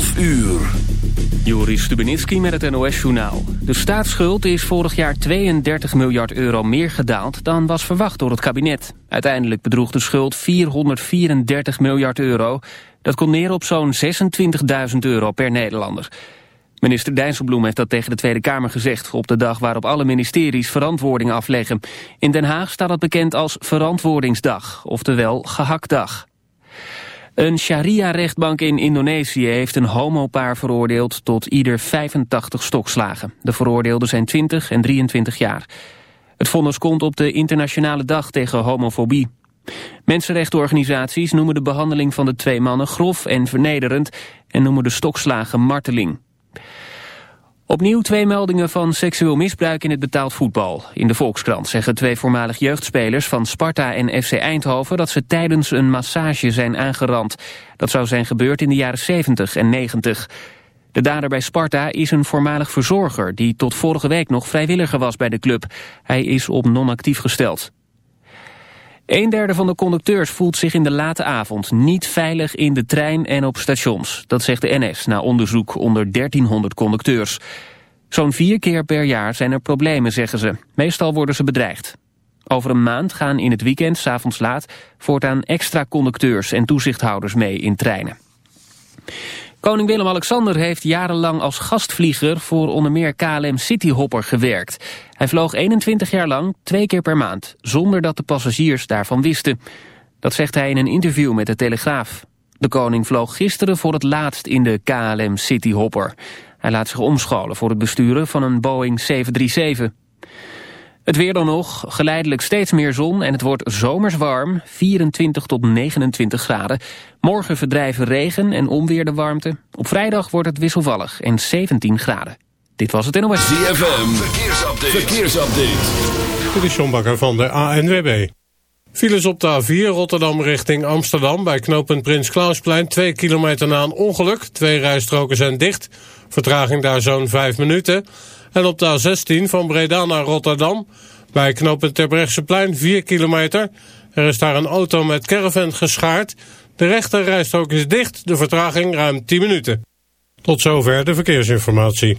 12 uur. Joris Stubenitski met het NOS-journaal. De staatsschuld is vorig jaar 32 miljard euro meer gedaald dan was verwacht door het kabinet. Uiteindelijk bedroeg de schuld 434 miljard euro. Dat komt neer op zo'n 26.000 euro per Nederlander. Minister Dijsselbloem heeft dat tegen de Tweede Kamer gezegd... op de dag waarop alle ministeries verantwoording afleggen. In Den Haag staat dat bekend als Verantwoordingsdag, oftewel gehaktdag. Een sharia-rechtbank in Indonesië heeft een homopaar veroordeeld tot ieder 85 stokslagen. De veroordeelden zijn 20 en 23 jaar. Het vonnis komt op de internationale dag tegen homofobie. Mensenrechtenorganisaties noemen de behandeling van de twee mannen grof en vernederend en noemen de stokslagen marteling. Opnieuw twee meldingen van seksueel misbruik in het betaald voetbal. In de Volkskrant zeggen twee voormalig jeugdspelers van Sparta en FC Eindhoven... dat ze tijdens een massage zijn aangerand. Dat zou zijn gebeurd in de jaren 70 en 90. De dader bij Sparta is een voormalig verzorger... die tot vorige week nog vrijwilliger was bij de club. Hij is op non-actief gesteld. Een derde van de conducteurs voelt zich in de late avond niet veilig in de trein en op stations. Dat zegt de NS na onderzoek onder 1300 conducteurs. Zo'n vier keer per jaar zijn er problemen, zeggen ze. Meestal worden ze bedreigd. Over een maand gaan in het weekend, s'avonds laat, voortaan extra conducteurs en toezichthouders mee in treinen. Koning Willem-Alexander heeft jarenlang als gastvlieger voor onder meer KLM Cityhopper gewerkt. Hij vloog 21 jaar lang, twee keer per maand, zonder dat de passagiers daarvan wisten. Dat zegt hij in een interview met de Telegraaf. De koning vloog gisteren voor het laatst in de KLM Cityhopper. Hij laat zich omscholen voor het besturen van een Boeing 737. Het weer dan nog, geleidelijk steeds meer zon en het wordt zomers warm, 24 tot 29 graden. Morgen verdrijven regen en onweer de warmte. Op vrijdag wordt het wisselvallig en 17 graden. Dit was het NOS. ZFM, verkeersupdate. verkeersupdate. Dit is John Bakker van de ANWB. Files op de A4 Rotterdam richting Amsterdam bij knooppunt Prins Klausplein. Twee kilometer na een ongeluk. Twee rijstroken zijn dicht. Vertraging daar zo'n vijf minuten. En op de A16 van Breda naar Rotterdam bij knooppunt Terbrechtseplein 4 kilometer. Er is daar een auto met caravan geschaard. De rechter rijstrook is dicht, de vertraging ruim 10 minuten. Tot zover de verkeersinformatie.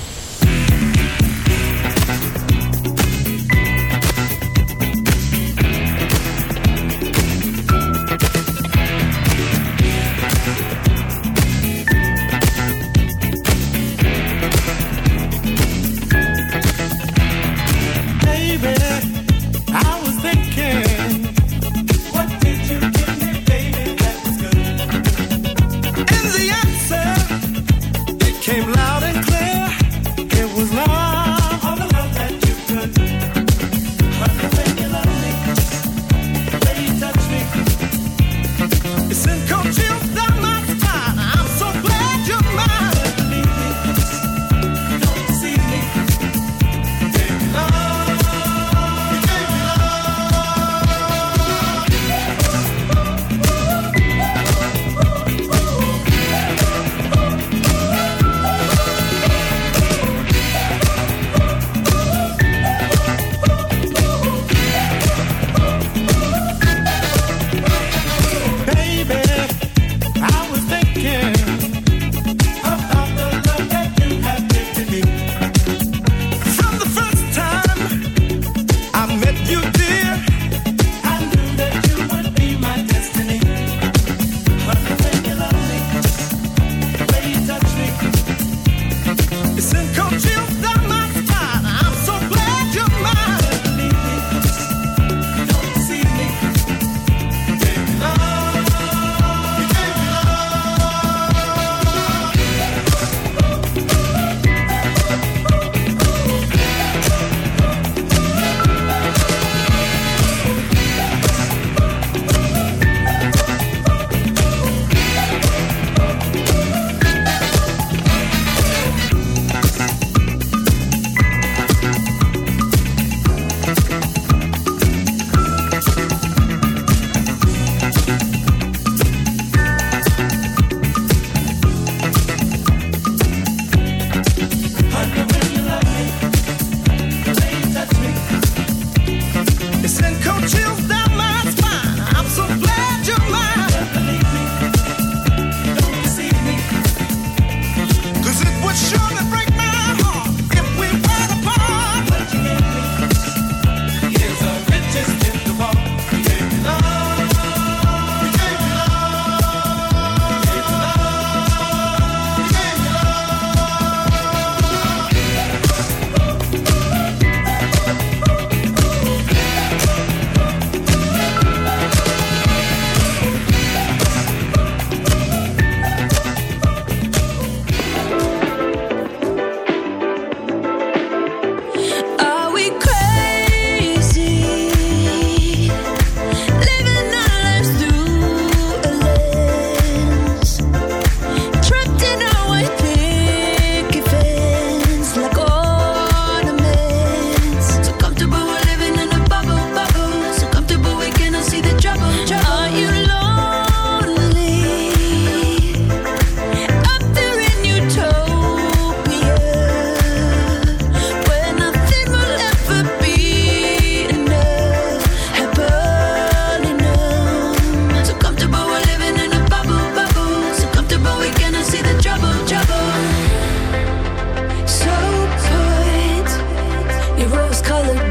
your rose colored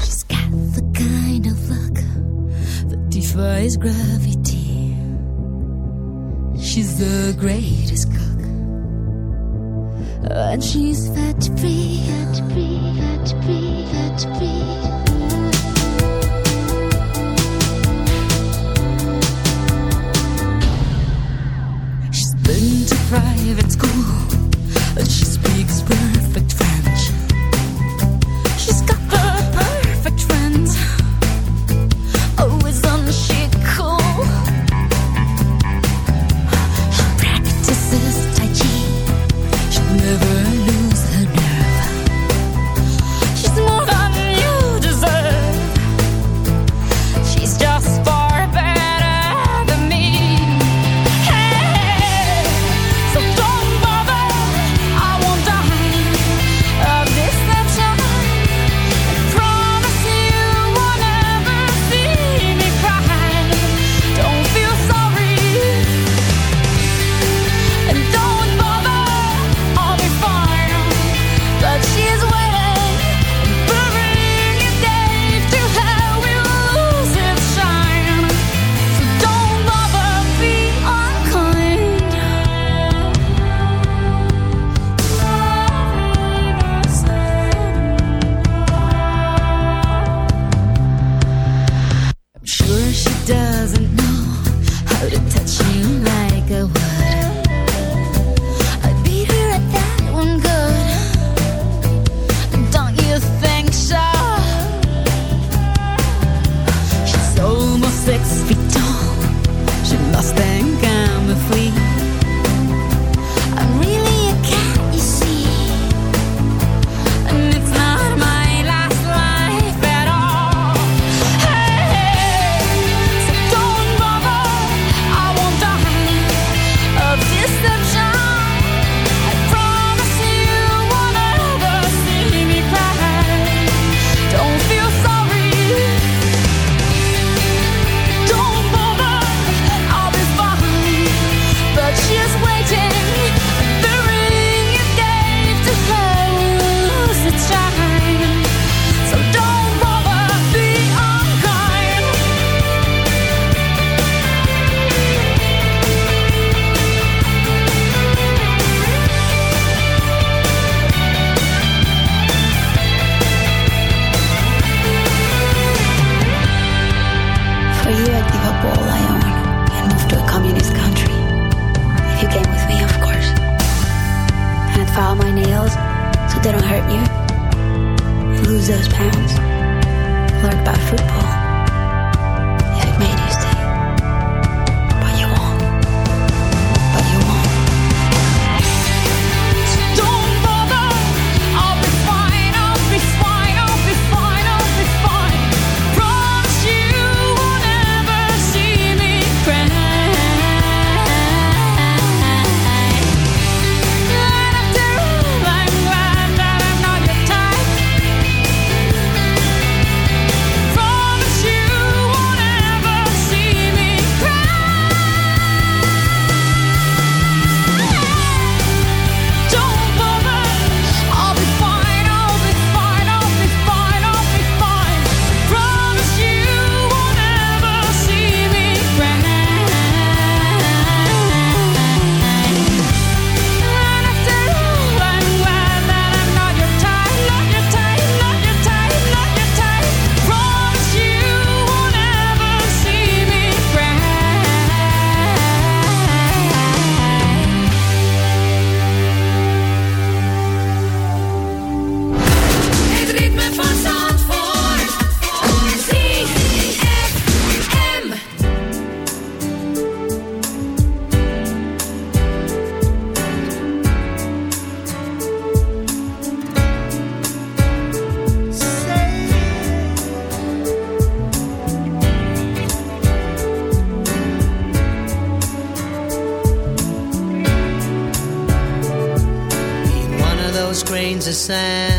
She's got the kind of luck that defies gravity. She's the greatest cook, and she's fat free, fat free, fat free, fat free. Sand.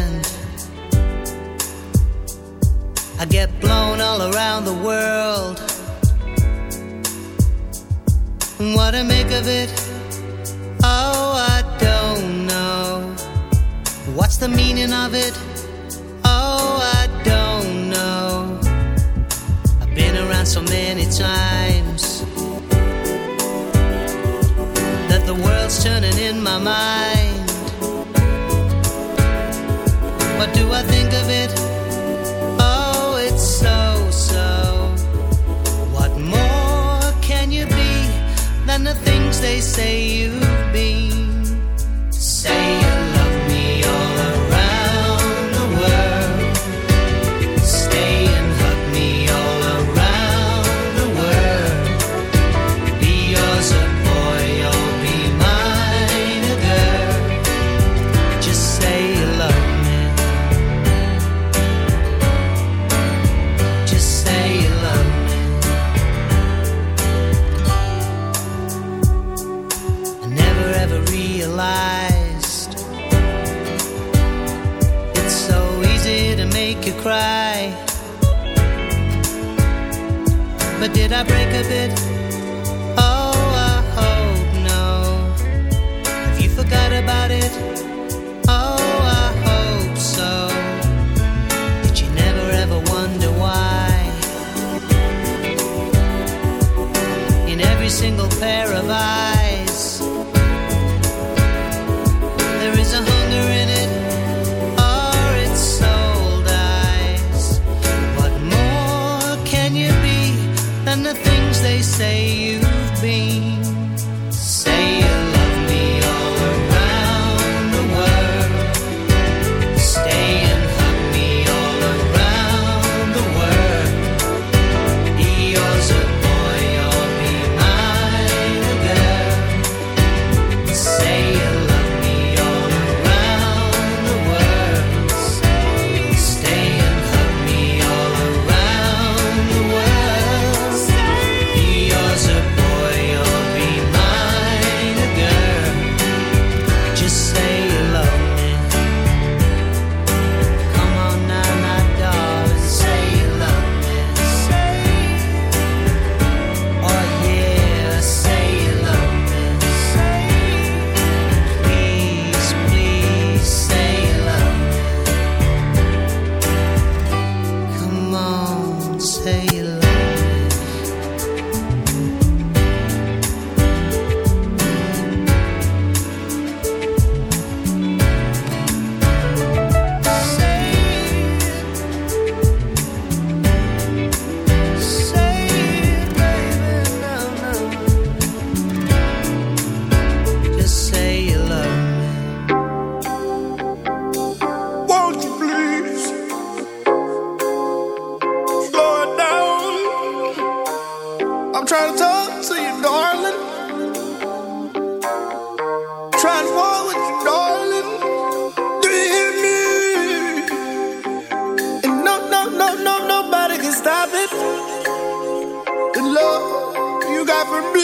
Pair of eyes,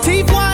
Teeth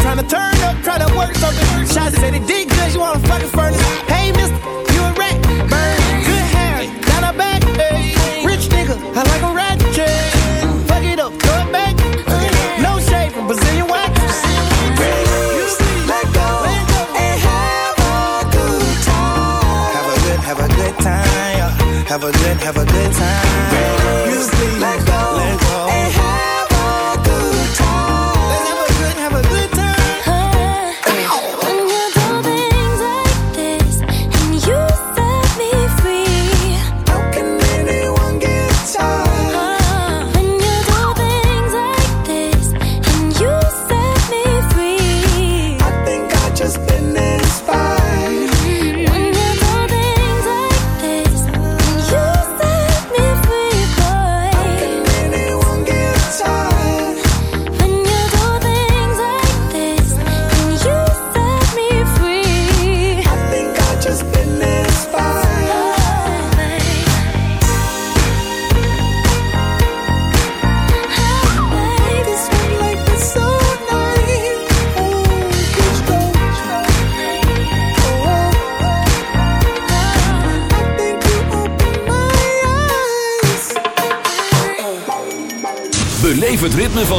Tryna turn up, tryna work something. Shots said it did good, you wanna fucking furnace. Hey, mister, you a rat. Burn, good hair, got her back. Hey. Rich nigga, I like a rat. Yeah. Fuck it up, throw it back. No shade from Brazilian wax. Have a good, have a good time. Yeah. Have a good, have a good time.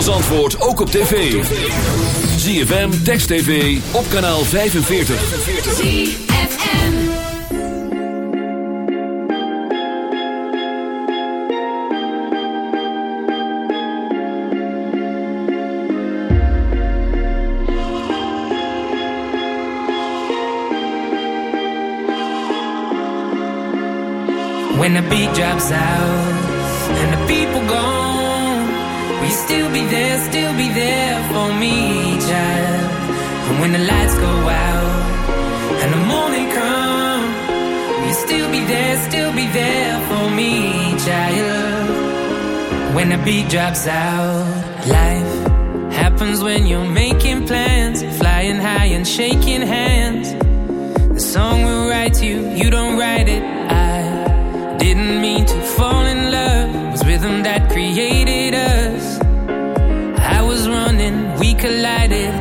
van Zandvoort ook op tv. ZFM, Text TV, op kanaal 45. ZFM When the beat drops out and the people gone Will you still be there, still be there for me, child? And when the lights go out and the morning come, will you still be there, still be there for me, child? When the beat drops out, life happens when you're making plans, flying high and shaking hands. The song will write you, you don't write it. I didn't mean to fall in love, was rhythm that created us collided.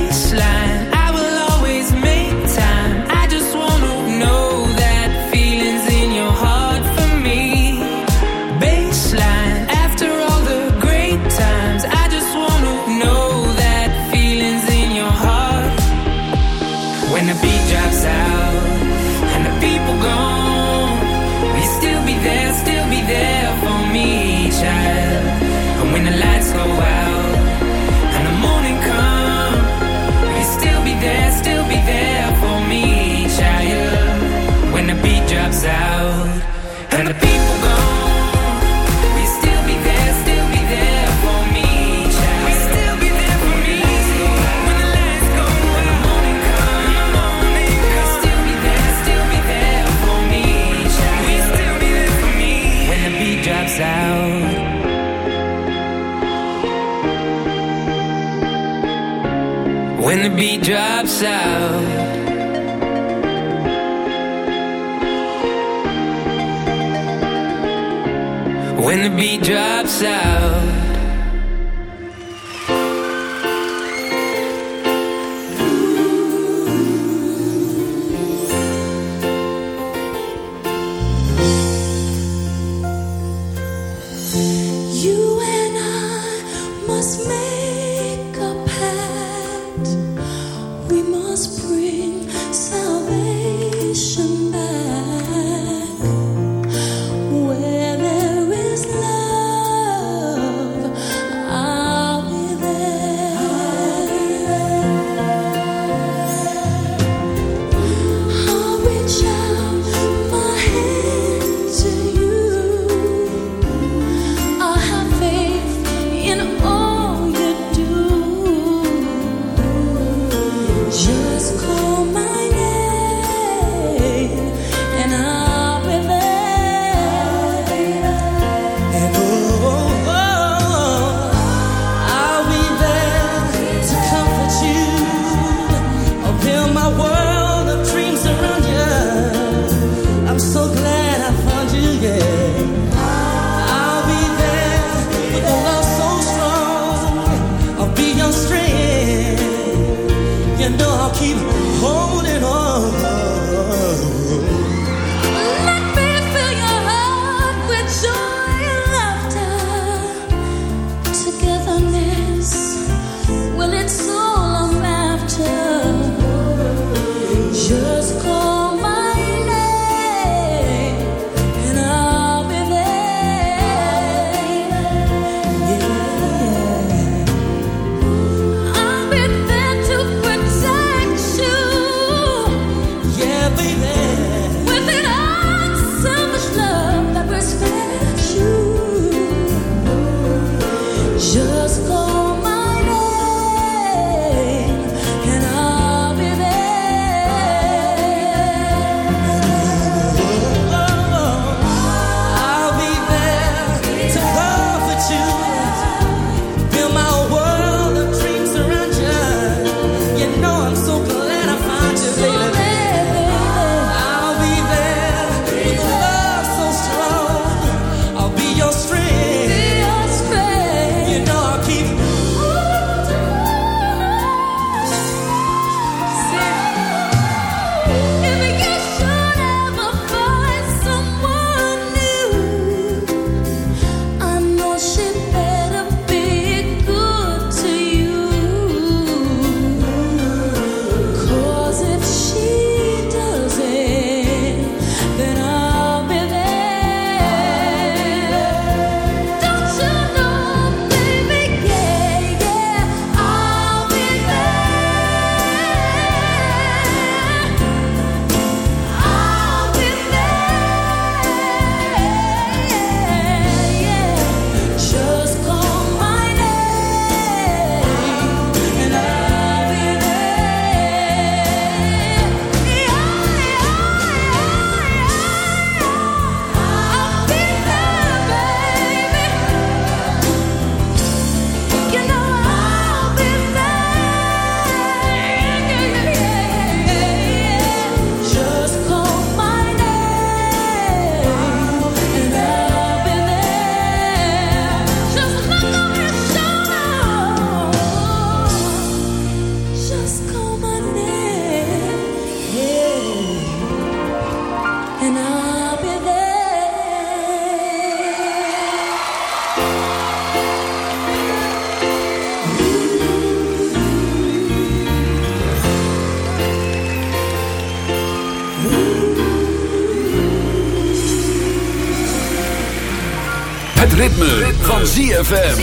ritme, ritme. van ZFM.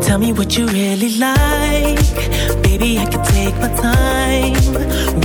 Tell me what you really like Baby, I can take my time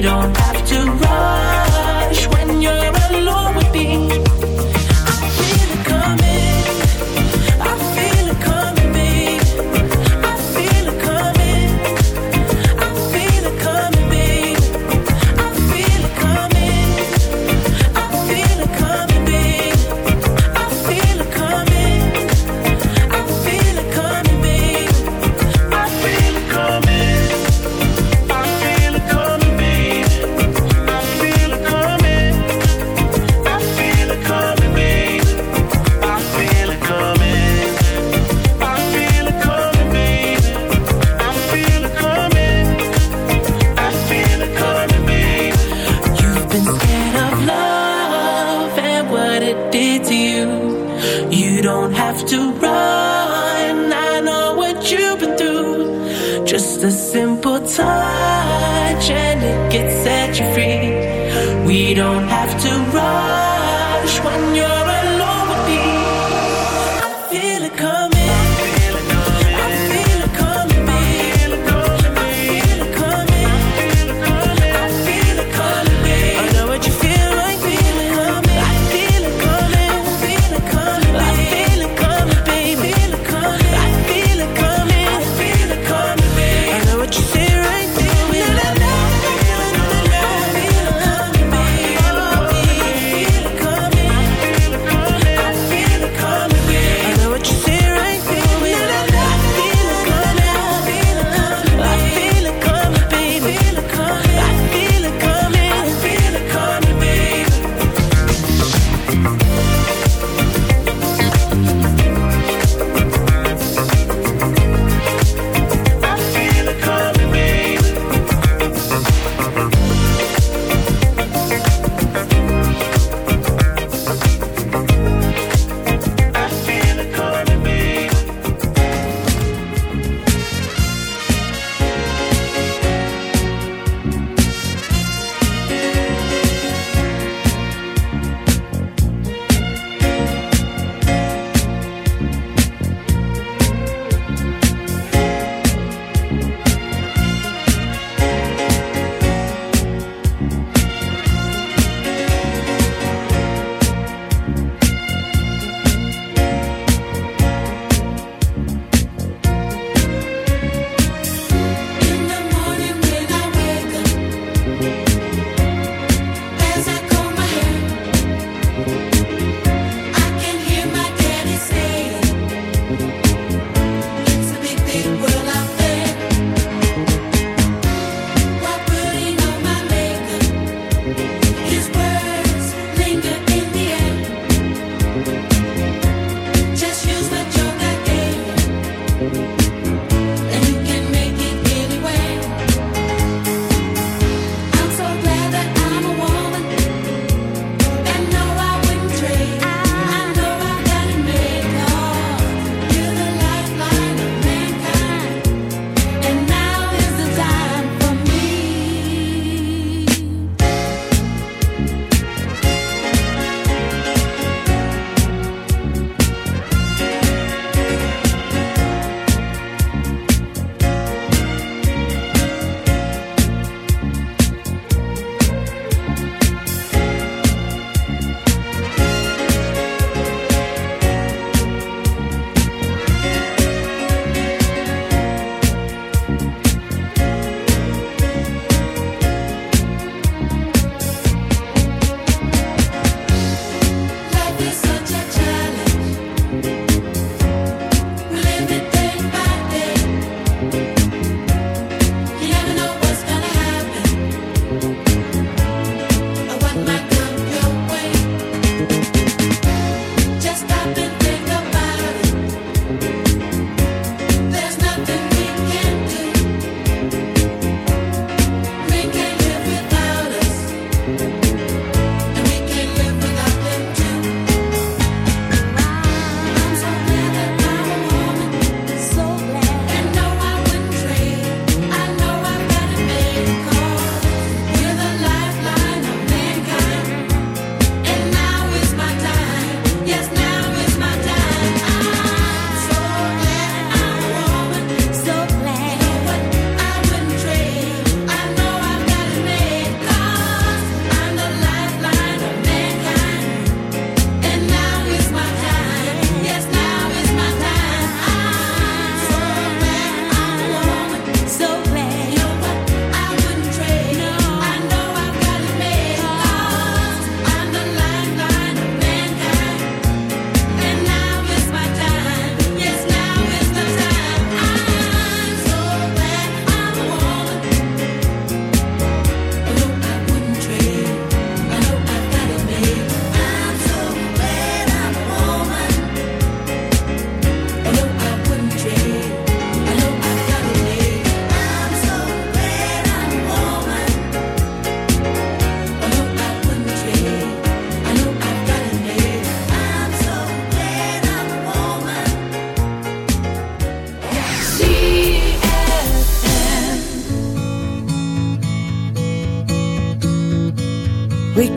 don't have to run.